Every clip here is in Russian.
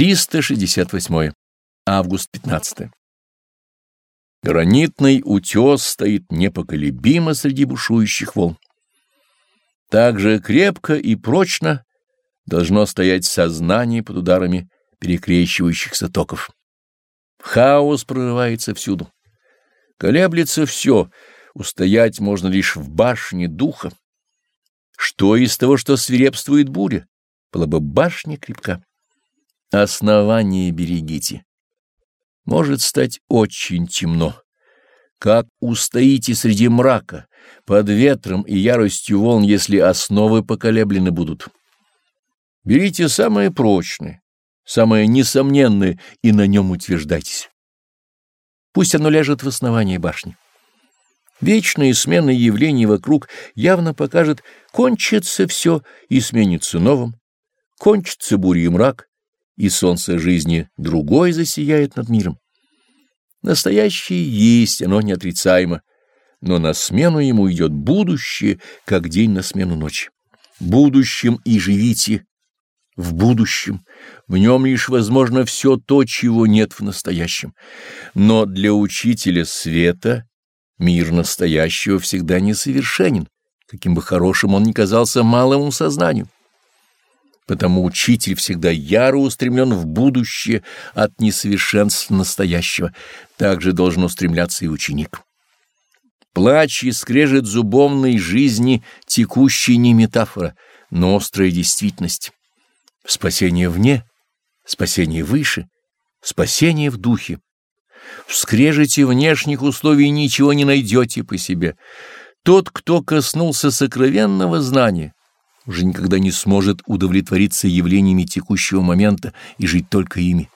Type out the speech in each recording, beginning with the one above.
368. Август 15. Гранитный утес стоит непоколебимо среди бушующих волн. Так же крепко и прочно должно стоять сознание под ударами перекрещивающихся токов. Хаос прорывается всюду. Колеблется все, устоять можно лишь в башне духа. Что из того, что свирепствует буря, была бы башня крепка? Основание берегите. Может стать очень темно. Как устоите среди мрака, под ветром и яростью волн, если основы поколеблены будут? Берите самое прочное, самое несомненное, и на нем утверждайтесь. Пусть оно ляжет в основании башни. Вечные смены явлений вокруг явно покажет, кончится все и сменится новым, кончится буря и мрак, и солнце жизни другой засияет над миром. Настоящее есть, оно неотрицаемо, но на смену ему идет будущее, как день на смену ночи. Будущим и живите в будущем, в нем лишь возможно все то, чего нет в настоящем. Но для учителя света мир настоящего всегда несовершенен, каким бы хорошим он ни казался малому сознанию. Потому учитель всегда яро устремлен в будущее от несовершенства настоящего. Так же должен устремляться и ученик. Плач и скрежет зубовной жизни текущей не метафора, но острая действительность. Спасение вне, спасение выше, спасение в духе. В скрежете внешних условий ничего не найдете по себе. Тот, кто коснулся сокровенного знания, уже никогда не сможет удовлетвориться явлениями текущего момента и жить только ими.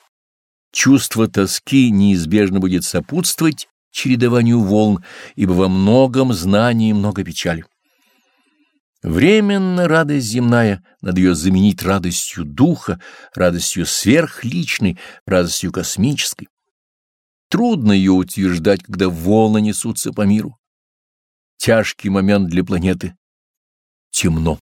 Чувство тоски неизбежно будет сопутствовать чередованию волн, ибо во многом знании много печали. Временно радость земная, надо ее заменить радостью духа, радостью сверхличной, радостью космической. Трудно ее утверждать, когда волны несутся по миру. Тяжкий момент для планеты. Темно.